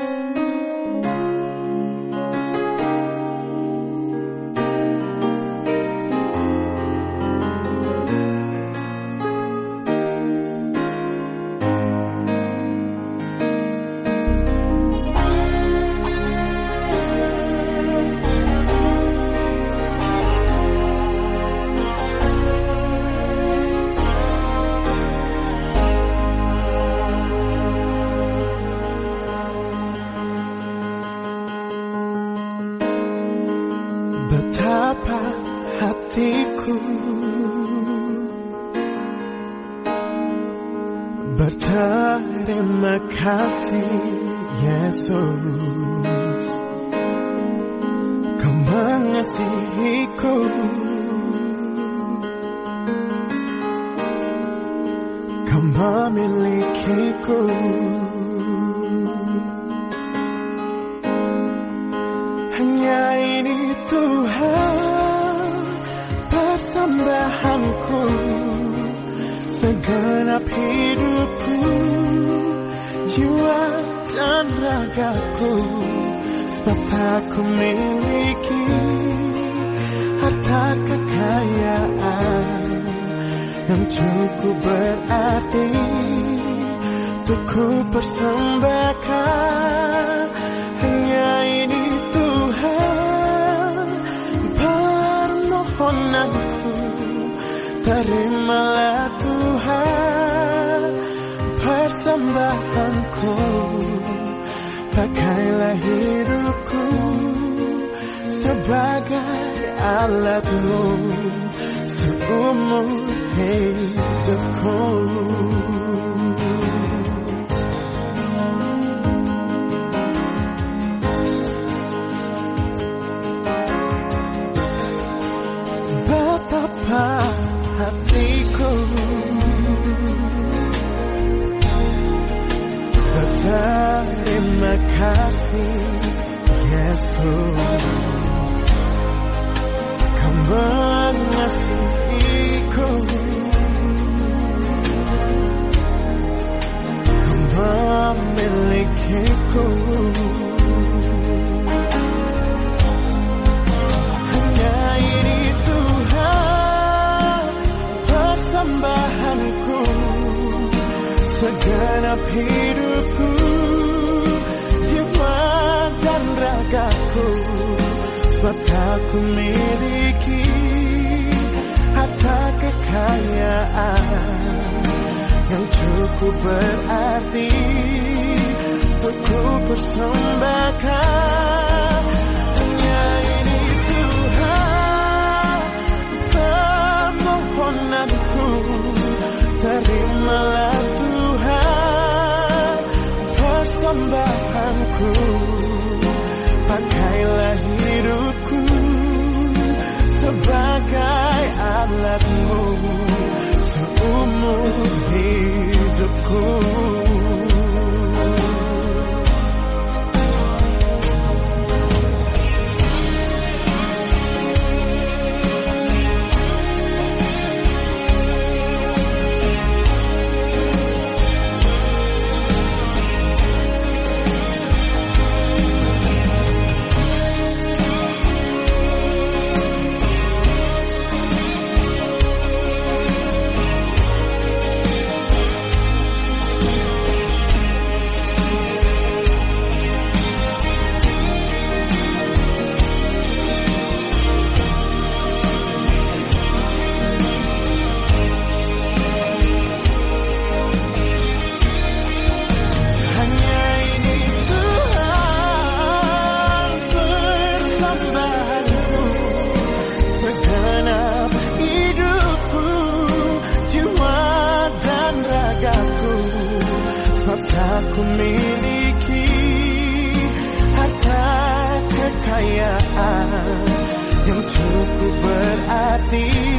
Mm-hmm. Betapa hatiku. Berterima kasih Yesus. Kau mengasihiku. Kau memilikiku Segenap hidupku Jiwa dan ragaku Sebab tak ku miliki Harta kekayaan Yang cukup berarti Untuk ku persembahkan. Hanya ini Tuhan Permohonanku Terimalah Tuhan Persembahanku Pakailah hidupku Sebagai alatmu Seumur hidupku Berterima kasih Yesus. Kau mengasihiku Segenap hidupku Jiwa dan ragaku. Sebab tak ku miliki Harta kekayaan Yang cukup berarti Untuk ku persembahkan Persembahanku Pakailah hidupku Sebagai alatmu ku miliki Harta kekayaan Yang cukup berarti